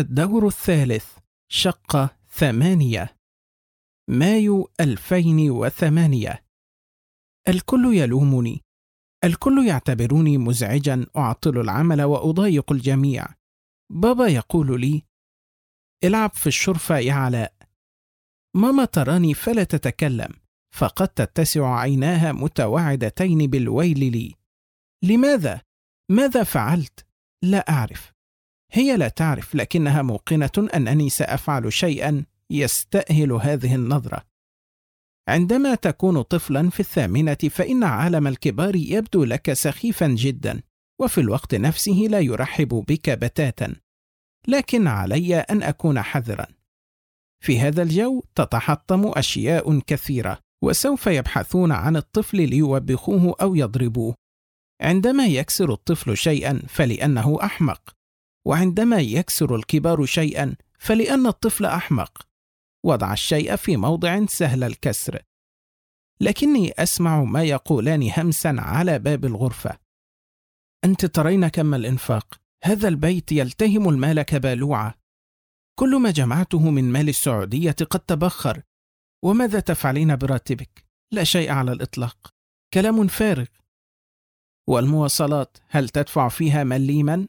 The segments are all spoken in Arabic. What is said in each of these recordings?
الدور الثالث شقة ثمانية. مايو 2008 الكل يلومني. الكل يعتبروني مزعجا أعطل العمل وأضايق الجميع. بابا يقول لي العب في الشرفة يا علاء. ماما تراني فلا تتكلم فقد تتسع عيناها متوعدتين بالويل لي. لماذا؟ ماذا فعلت؟ لا أعرف. هي لا تعرف لكنها موقنة أنني سأفعل شيئا يستأهل هذه النظرة. عندما تكون طفلا في الثامنة فإن عالم الكبار يبدو لك سخيفا جدا وفي الوقت نفسه لا يرحب بك بتاتا. لكن علي أن أكون حذرا. في هذا الجو تتحطم أشياء كثيرة وسوف يبحثون عن الطفل ليوبخوه أو يضربوه. عندما يكسر الطفل شيئا فلأنه أحمق. وعندما يكسر الكبار شيئا فلأن الطفل أحمق. وضع الشيء في موضع سهل الكسر. لكني أسمع ما يقولان همسا على باب الغرفة. أنت ترين كم الإنفاق؟ هذا البيت يلتهم المال كبالوعة. كل ما جمعته من مال السعودية قد تبخر. وماذا تفعلين براتبك؟ لا شيء على الإطلاق. كلام فارغ. والمواصلات هل تدفع فيها مليما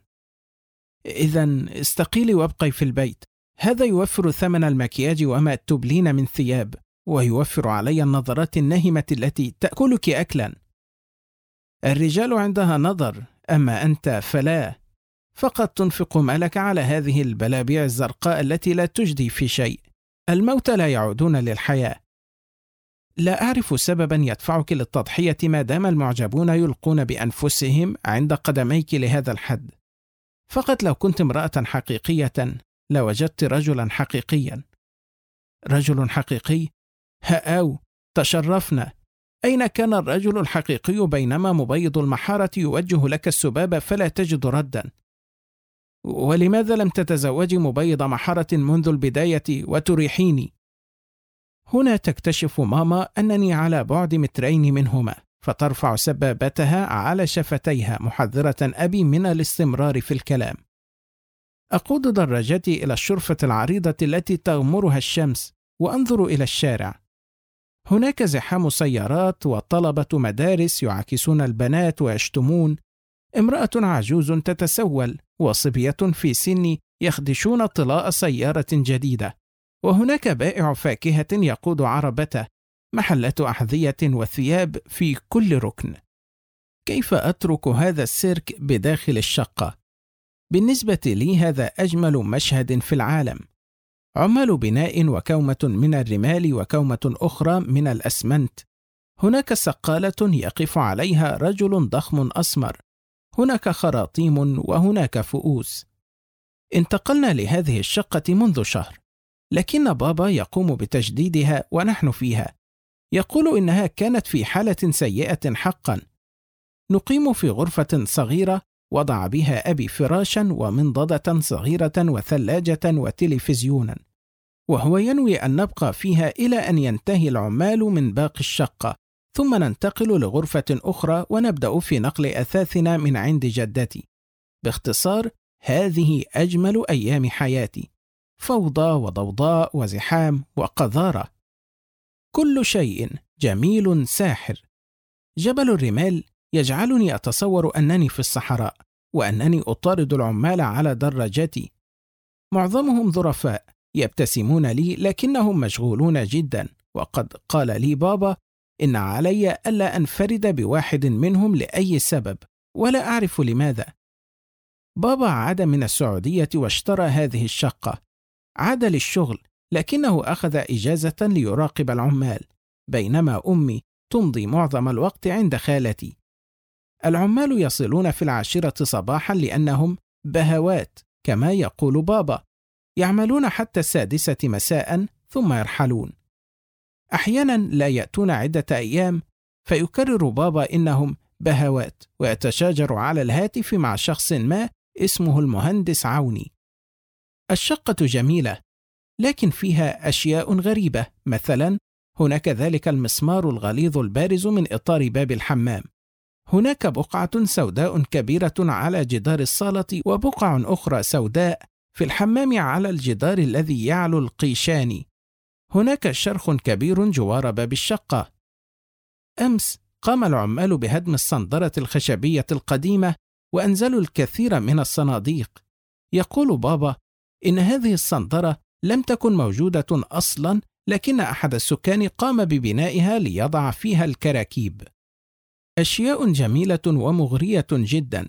اذا استقيلي وأبقي في البيت. هذا يوفر ثمن المكياج وما تبلين من ثياب ويوفر علي النظرات الناهمه التي تأكلك اكلا. الرجال عندها نظر أما أنت فلا. فقد تنفق مالك على هذه البلابيع الزرقاء التي لا تجدي في شيء. الموتى لا يعودون للحياة. لا أعرف سببا يدفعك للتضحية ما دام المعجبون يلقون بأنفسهم عند قدميك لهذا الحد. فقط لو كنت امرأة حقيقية لوجدت رجلا حقيقيا. رجل حقيقي؟ هاو تشرفنا. أين كان الرجل الحقيقي بينما مبيض المحارة يوجه لك السباب فلا تجد ردا؟ ولماذا لم تتزوجي مبيض محرة منذ البداية وتريحيني؟ هنا تكتشف ماما أنني على بعد مترين منهما. فترفع سبابتها على شفتيها محذرة أبي من الاستمرار في الكلام. أقود دراجتي إلى الشرفة العريضة التي تغمرها الشمس وأنظر إلى الشارع. هناك زحام سيارات وطلبة مدارس يعاكسون البنات ويشتمون امرأة عجوز تتسول وصبية في سني يخدشون طلاء سيارة جديدة وهناك بائع فاكهة يقود عربته محلات أحذية وثياب في كل ركن. كيف أترك هذا السيرك بداخل الشقة؟ بالنسبة لي هذا أجمل مشهد في العالم. عمال بناء وكومة من الرمال وكومة أخرى من الأسمنت. هناك سقالة يقف عليها رجل ضخم أسمر. هناك خراطيم وهناك فؤوس. انتقلنا لهذه الشقة منذ شهر لكن بابا يقوم بتجديدها ونحن فيها. يقول إنها كانت في حالة سيئة حقا نقيم في غرفة صغيرة وضع بها أبي فراشا ومنضدة صغيرة وثلاجة وتلفزيونا وهو ينوي أن نبقى فيها إلى أن ينتهي العمال من باقي الشقة ثم ننتقل لغرفة أخرى ونبدأ في نقل أثاثنا من عند جدتي. باختصار، هذه أجمل أيام حياتي. فوضى وضوضاء وزحام وقذارة. كل شيء جميل ساحر. جبل الرمال يجعلني أتصور أنني في الصحراء، وأنني أطارد العمال على دراجتي. معظمهم ظرفاء، يبتسمون لي لكنهم مشغولون جدا، وقد قال لي بابا إن علي ألا أنفرد بواحد منهم لأي سبب ولا أعرف لماذا بابا عاد من السعودية واشترى هذه الشقة عاد للشغل لكنه أخذ إجازة ليراقب العمال بينما أمي تمضي معظم الوقت عند خالتي. العمال يصلون في العاشرة صباحا لأنهم بهوات كما يقول بابا. يعملون حتى السادسة مساء ثم يرحلون. أحيانا لا يأتون عدة أيام فيكرر بابا إنهم بهوات ويتشاجر على الهاتف مع شخص ما اسمه المهندس عوني. الشقة جميلة لكن فيها أشياء غريبة. مثلا هناك ذلك المسمار الغليظ البارز من إطار باب الحمام. هناك بقعة سوداء كبيرة على جدار الصالة وبقع أخرى سوداء في الحمام على الجدار الذي يعلو القيشان. هناك شرخ كبير جوار باب الشقة. أمس قام العمال بهدم الصندرة الخشبية القديمة وأنزلوا الكثير من الصناديق. يقول بابا إن هذه الصندرة لم تكن موجودة أصلا لكن أحد السكان قام ببنائها ليضع فيها الكراكيب. أشياء جميلة ومغرية جدا.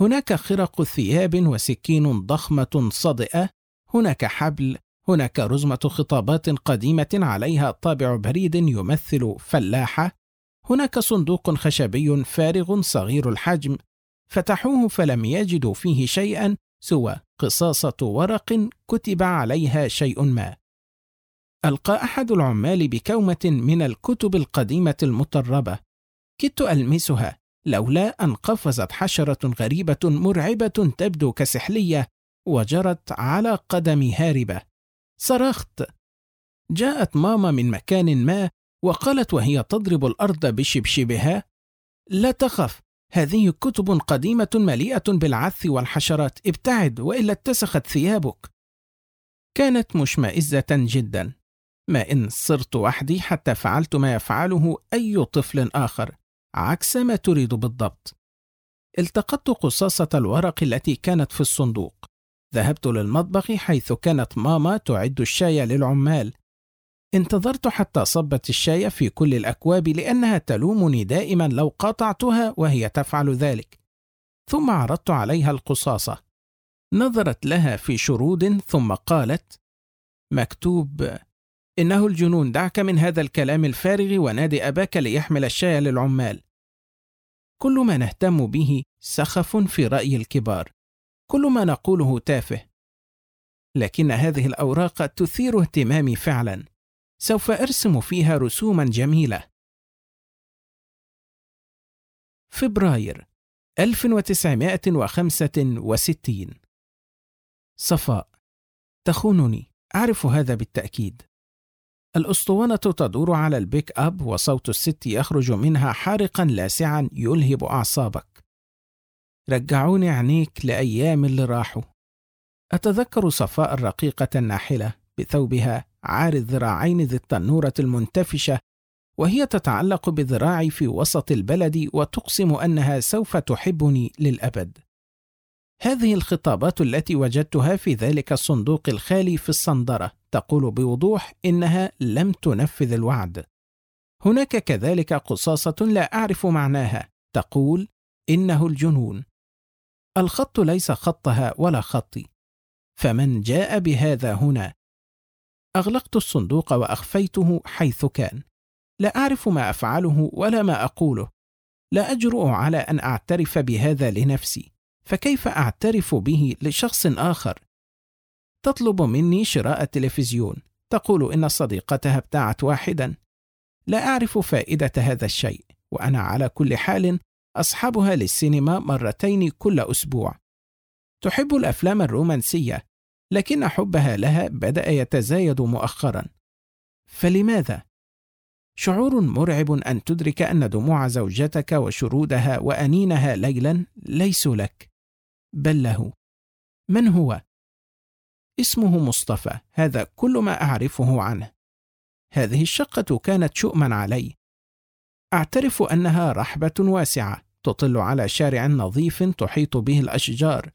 هناك خرق ثياب وسكين ضخمة صدئة هناك حبل هناك رزمة خطابات قديمة عليها طابع بريد يمثل فلاحة هناك صندوق خشبي فارغ صغير الحجم فتحوه فلم يجدوا فيه شيئا سوى. قصاصة ورق كتب عليها شيء ما. ألقى أحد العمال بكومة من الكتب القديمة المطربة. كدت ألمسها لولا أن قفزت حشرة غريبة مرعبة تبدو كسحلية وجرت على قدمي هاربة. صرخت. جاءت ماما من مكان ما وقالت وهي تضرب الأرض بشبشبها لا تخف هذه كتب قديمة مليئة بالعث والحشرات ابتعد وإلا اتسخت ثيابك. كانت مشمئزة جدا. ما إن صرت وحدي حتى فعلت ما يفعله أي طفل آخر عكس ما تريد بالضبط. التقطت قصاصة الورق التي كانت في الصندوق. ذهبت للمطبخ حيث كانت ماما تعد الشاي للعمال. انتظرت حتى صبت الشاي في كل الأكواب لأنها تلومني دائما لو قاطعتها وهي تفعل ذلك. ثم عرضت عليها القصاصة. نظرت لها في شرود ثم قالت مكتوب إنه الجنون دعك من هذا الكلام الفارغ ونادي أباك ليحمل الشاي للعمال. كل ما نهتم به سخف في رأي الكبار. كل ما نقوله تافه. لكن هذه الأوراق تثير اهتمامي فعلا. سوف أرسم فيها رسوما جميلة. فبراير 1965 صفاء تخونني أعرف هذا بالتأكيد. الأسطوانة تدور على البيك أب وصوت الست يخرج منها حارقا لاسعا يلهب أعصابك. رجعوني عينيك لأيام اللي راحوا. أتذكر صفاء الرقيقة الناحلة بثوبها عار الذراعين ذي التنورة المنتفشة وهي تتعلق بذراعي في وسط البلد وتقسم أنها سوف تحبني للأبد هذه الخطابات التي وجدتها في ذلك الصندوق الخالي في الصندرة تقول بوضوح إنها لم تنفذ الوعد. هناك كذلك قصاصة لا أعرف معناها تقول إنه الجنون. الخط ليس خطها ولا خطي، فمن جاء بهذا هنا؟ أغلقت الصندوق وأخفيته حيث كان. لا أعرف ما أفعله ولا ما أقوله. لا أجرؤ على أن أعترف بهذا لنفسي، فكيف أعترف به لشخص آخر؟ تطلب مني شراء التلفزيون تقول إن صديقتها ابتاعت واحدا لا أعرف فائدة هذا الشيء وأنا على كل حال أصحبها للسينما مرتين كل أسبوع تحب الأفلام الرومانسية لكن حبها لها بدأ يتزايد مؤخرا. فلماذا؟ شعور مرعب أن تدرك أن دموع زوجتك وشرودها وأنينها ليلا ليسوا لك. بل له. من هو؟ اسمه مصطفى. هذا كل ما أعرفه عنه. هذه الشقة كانت شؤما علي. أعترف أنها رحبة واسعة تطل على شارع نظيف تحيط به الأشجار.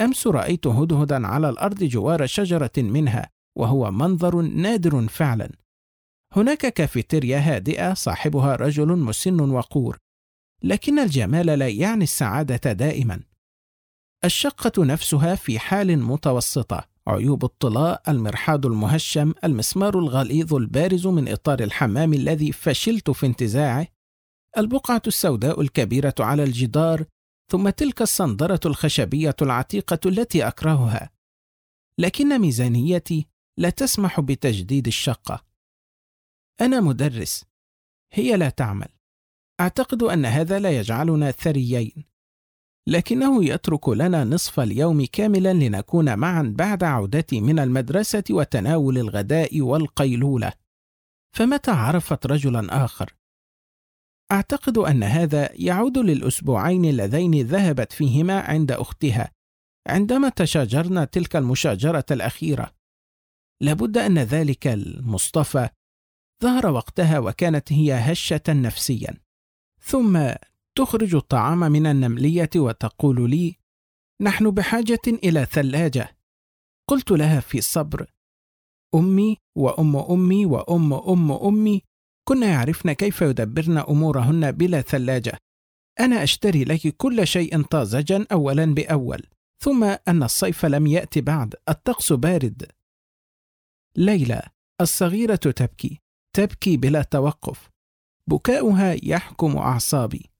أمس رأيت هدهدا على الأرض جوار شجرة منها وهو منظر نادر فعلا. هناك كافيتيريا هادئة صاحبها رجل مسن وقور لكن الجمال لا يعني السعادة دائما. الشقة نفسها في حال متوسطة عيوب الطلاء المرحاض المهشم المسمار الغليظ البارز من إطار الحمام الذي فشلت في انتزاعه البقعة السوداء الكبيرة على الجدار ثم تلك الصندرة الخشبية العتيقة التي أكرهها. لكن ميزانيتي لا تسمح بتجديد الشقة. أنا مدرس. هي لا تعمل. أعتقد أن هذا لا يجعلنا ثريين. لكنه يترك لنا نصف اليوم كاملا لنكون معا بعد عودتي من المدرسة وتناول الغداء والقيلولة. فمتى عرفت رجلا آخر؟ أعتقد أن هذا يعود للأسبوعين اللذين ذهبت فيهما عند أختها عندما تشاجرنا تلك المشاجرة الأخيرة. لابد أن ذلك المصطفى ظهر وقتها وكانت هي هشة نفسيا. ثم تخرج الطعام من النملية وتقول لي نحن بحاجة إلى ثلاجة. قلت لها في صبر أمي وأم أمي وأم أم أمي كنا يعرفن كيف يدبرن أمورهن بلا ثلاجة. أنا أشتري لك كل شيء طازجا أولا بأول ثم أن الصيف لم يأتي بعد. الطقس بارد. ليلى الصغيرة تبكي تبكي بلا توقف. بكاؤها يحكم أعصابي.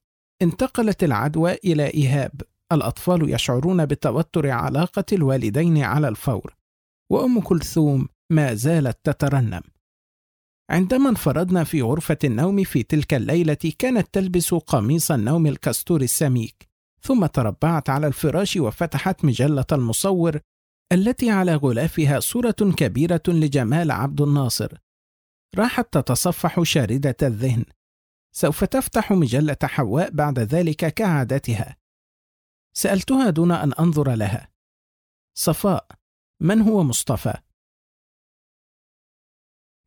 انتقلت العدوى إلى إيهاب. الأطفال يشعرون بتوتر علاقة الوالدين على الفور. وأم كلثوم ما زالت تترنم. عندما انفردنا في غرفة النوم في تلك الليلة كانت تلبس قميص النوم الكستور السميك ثم تربعت على الفراش وفتحت مجلة المصور التي على غلافها صورة كبيرة لجمال عبد الناصر. راحت تتصفح شاردة الذهن. سوف تفتح مجلة حواء بعد ذلك كعادتها. سألتها دون أن أنظر لها. صفاء من هو مصطفى؟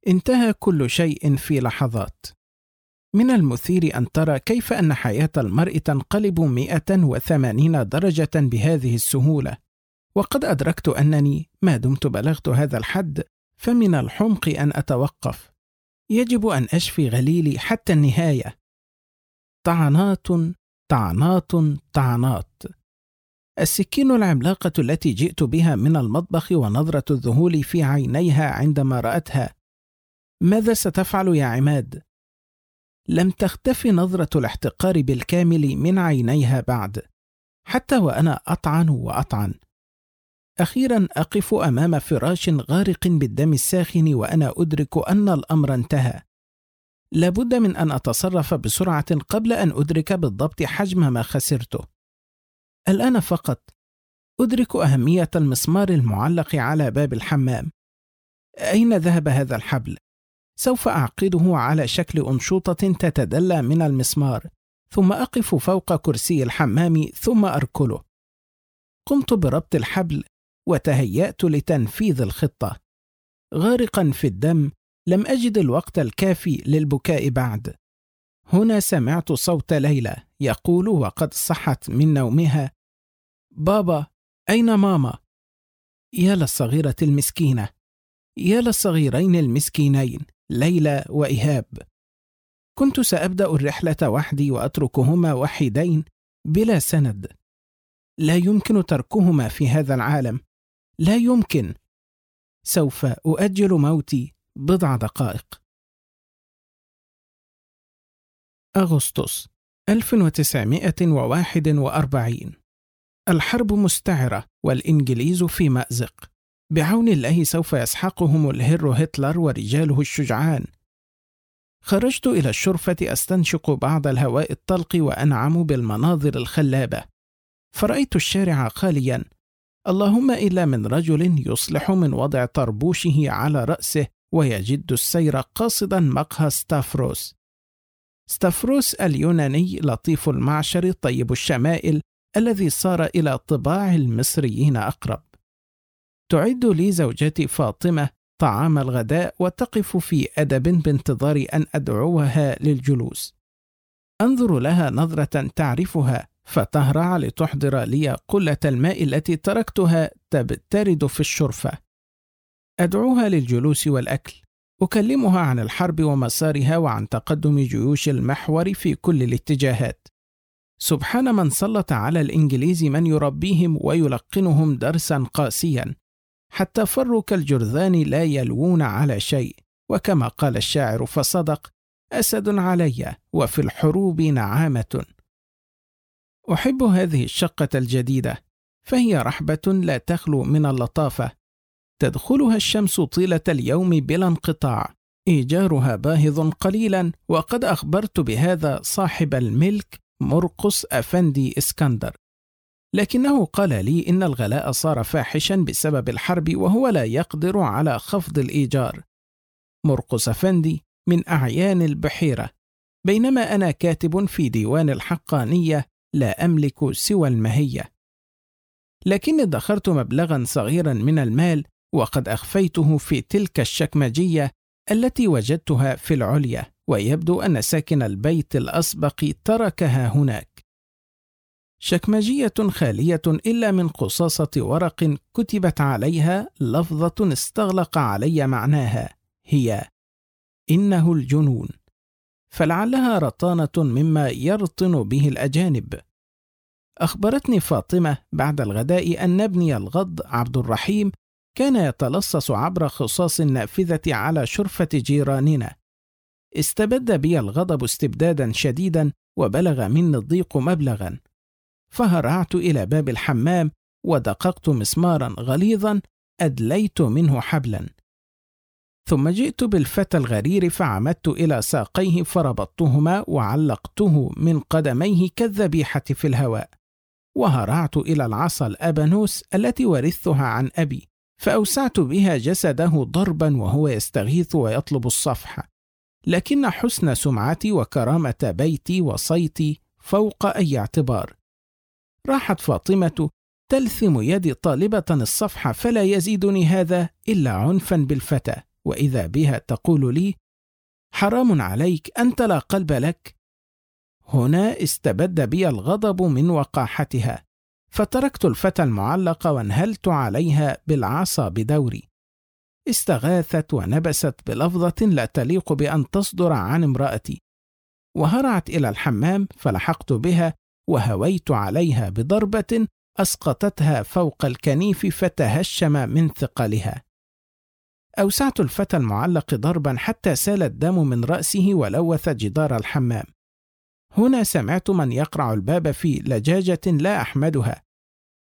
انتهى كل شيء في لحظات. من المثير أن ترى كيف أن حياة المرء تنقلب 180 درجة بهذه السهولة. وقد أدركت أنني ما دمت بلغت هذا الحد فمن الحمق أن أتوقف. يجب أن أشفي غليلي حتى النهاية. طعنات طعنات طعنات السكين العملاقة التي جئت بها من المطبخ ونظرة الذهول في عينيها عندما رأتها. ماذا ستفعل يا عماد؟ لم تختف نظرة الاحتقار بالكامل من عينيها بعد حتى وأنا أطعن وأطعن أخيرا أقف أمام فراش غارق بالدم الساخن وأنا أدرك أن الأمر انتهى لابد من أن أتصرف بسرعة قبل أن أدرك بالضبط حجم ما خسرته الآن فقط أدرك أهمية المسمار المعلق على باب الحمام أين ذهب هذا الحبل؟ سوف أعقده على شكل أنشوطة تتدلى من المسمار ثم أقف فوق كرسي الحمام ثم أركله. قمت بربط الحبل وتهيأت لتنفيذ الخطة. غارقا في الدم لم أجد الوقت الكافي للبكاء بعد. هنا سمعت صوت ليلى يقول وقد صحت من نومها بابا أين ماما؟ يا للصغيرة المسكينة يا للصغيرين المسكينين. ليلى وإيهاب. كنت سأبدأ الرحلة وحدي وأتركهما وحيدين بلا سند. لا يمكن تركهما في هذا العالم. لا يمكن. سوف أؤجل موتي بضع دقائق. أغسطس 1941 الحرب مستعرة والإنجليز في مأزق. بعون الله سوف يسحقهم الهر هتلر ورجاله الشجعان. خرجت إلى الشرفة أستنشق بعض الهواء الطلق وأنعم بالمناظر الخلابة. فرأيت الشارع خاليا. اللهم إلا من رجل يصلح من وضع طربوشه على رأسه ويجد السير قاصدا مقهى ستافروس. ستافروس اليوناني لطيف المعشر طيب الشمائل الذي صار إلى طباع المصريين أقرب. تعد لي زوجتي فاطمة طعام الغداء وتقف في أدب بانتظار أن أدعوها للجلوس. أنظر لها نظرة تعرفها فتهرع لتحضر لي قلة الماء التي تركتها تبترد في الشرفة. أدعوها للجلوس والأكل. أكلمها عن الحرب ومسارها وعن تقدم جيوش المحور في كل الاتجاهات. سبحان من سلط على الإنجليز من يربيهم ويلقنهم درسا قاسيا. حتى فروا كالجرذان لا يلوون على شيء. وكما قال الشاعر فصدق أسد علي وفي الحروب نعامة. أحب هذه الشقة الجديدة فهي رحبة لا تخلو من اللطافة. تدخلها الشمس طيلة اليوم بلا انقطاع. إيجارها باهظ قليلا وقد أخبرت بهذا صاحب الملك مرقس أفندي إسكندر. لكنه قال لي إن الغلاء صار فاحشا بسبب الحرب وهو لا يقدر على خفض الإيجار. مرقس أفندي من أعيان البحيرة. بينما أنا كاتب في ديوان الحقانية لا أملك سوى المهية. لكني ادخرت مبلغا صغيرا من المال وقد أخفيته في تلك الشكمجية التي وجدتها في العليا ويبدو أن ساكن البيت الأسبق تركها هناك. شكمجية خالية إلا من قصاصة ورق كتبت عليها لفظة استغلق علي معناها هي إنه الجنون. فلعلها رطانة مما يرطن به الأجانب. أخبرتني فاطمة بعد الغداء أن ابني الغض عبد الرحيم كان يتلصص عبر خصاص النافذة على شرفة جيراننا. استبد بي الغضب استبدادا شديدا وبلغ مني الضيق مبلغا. فهرعت إلى باب الحمام ودققت مسمارا غليظا أدليت منه حبلا. ثم جئت بالفتى الغرير فعمدت إلى ساقيه فربطتهما وعلقته من قدميه كالذبيحة في الهواء. وهرعت إلى العصا الأبانوس التي ورثتها عن أبي فأوسعت بها جسده ضربا وهو يستغيث ويطلب الصفح. لكن حسن سمعتي وكرامة بيتي وصيتي فوق أي اعتبار. راحت فاطمة تلثم يدي طالبة الصفحة فلا يزيدني هذا إلا عنفا بالفتى وإذا بها تقول لي حرام عليك أنت لا قلب لك. هنا استبد بي الغضب من وقاحتها فتركت الفتى المعلق وانهلت عليها بالعصا بدوري. استغاثت ونبست بلفظة لا تليق بأن تصدر عن امرأتي. وهرعت إلى الحمام فلحقت بها وهويت عليها بضربة أسقطتها فوق الكنيف فتهشم من ثقلها. أوسعت الفتى المعلق ضربا حتى سال الدم من رأسه ولوث جدار الحمام. هنا سمعت من يقرع الباب في لجاجة لا أحمدها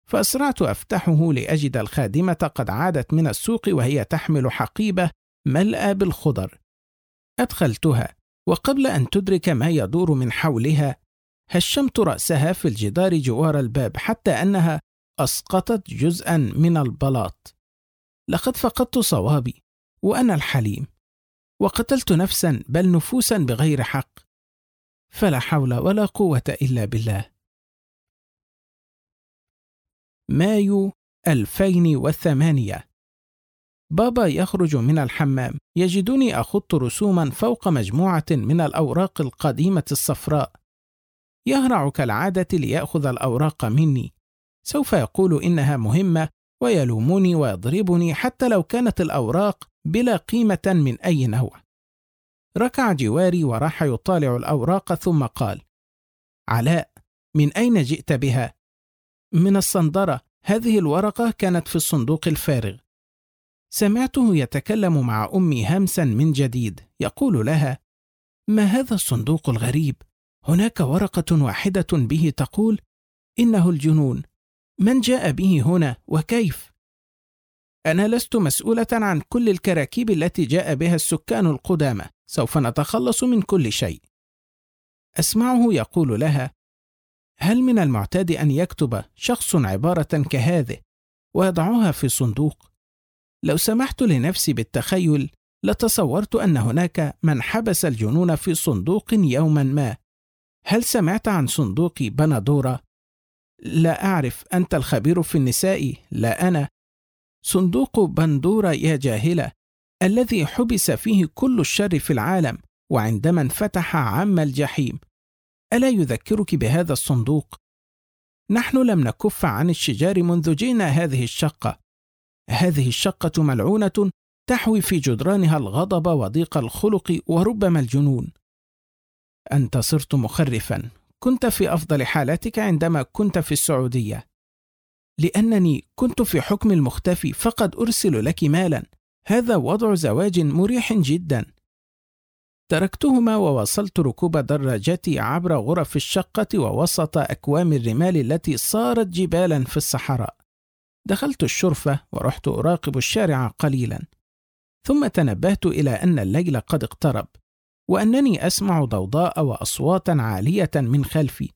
فأسرعت أفتحه لأجد الخادمة قد عادت من السوق وهي تحمل حقيبة ملأى بالخضر. أدخلتها وقبل أن تدرك ما يدور من حولها هشمت رأسها في الجدار جوار الباب حتى أنها أسقطت جزءا من البلاط. لقد فقدت صوابي وأنا الحليم وقتلت نفسا بل نفوسا بغير حق. فلا حول ولا قوة إلا بالله. مايو 2008 بابا يخرج من الحمام يجدني أخط رسوما فوق مجموعة من الأوراق القديمة الصفراء. يهرع كالعادة ليأخذ الأوراق مني. سوف يقول إنها مهمة ويلومني ويضربني حتى لو كانت الأوراق بلا قيمة من أي نوع. ركع جواري وراح يطالع الأوراق ثم قال علاء من أين جئت بها؟ من الصندرة. هذه الورقة كانت في الصندوق الفارغ. سمعته يتكلم مع أمي همسا من جديد يقول لها ما هذا الصندوق الغريب؟ هناك ورقة واحدة به تقول إنه الجنون من جاء به هنا وكيف؟ أنا لست مسؤولة عن كل الكراكيب التي جاء بها السكان القدامى سوف نتخلص من كل شيء أسمعه يقول لها هل من المعتاد أن يكتب شخص عبارة كهذه ويضعها في صندوق؟ لو سمحت لنفسي بالتخيل لتصورت أن هناك من حبس الجنون في صندوق يوما ما هل سمعت عن صندوق بندورة؟ لا أعرف أنت الخبير في النساء؟ لا أنا. صندوق بندورة يا جاهلة الذي حبس فيه كل الشر في العالم وعندما انفتح عم الجحيم. ألا يذكرك بهذا الصندوق؟ نحن لم نكف عن الشجار منذ جئنا هذه الشقة. هذه الشقة ملعونة تحوي في جدرانها الغضب وضيق الخلق وربما الجنون. أنت صرت مخرفا. كنت في أفضل حالاتك عندما كنت في السعودية. لأنني كنت في حكم المختفي فقد أرسل لك مالا. هذا وضع زواج مريح جدا. تركتهما وواصلت ركوب دراجتي عبر غرف الشقة ووسط أكوام الرمال التي صارت جبالا في الصحراء. دخلت الشرفة ورحت أراقب الشارع قليلا. ثم تنبهت إلى أن الليل قد اقترب. وأنني أسمع ضوضاء وأصواتا عالية من خلفي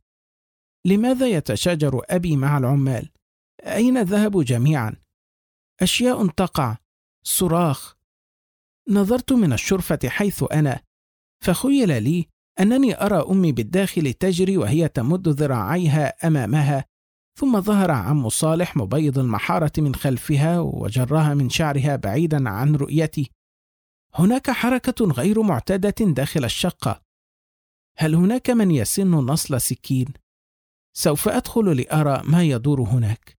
لماذا يتشاجر أبي مع العمال؟ أين ذهبوا جميعا؟ أشياء تقع صراخ نظرت من الشرفة حيث أنا فخيل لي أنني أرى أمي بالداخل تجري وهي تمد ذراعيها أمامها ثم ظهر عم صالح مبيض المحارة من خلفها وجرها من شعرها بعيدا عن رؤيتي هناك حركة غير معتادة داخل الشقة هل هناك من يسن نصل سكين؟ سوف أدخل لأرى ما يدور هناك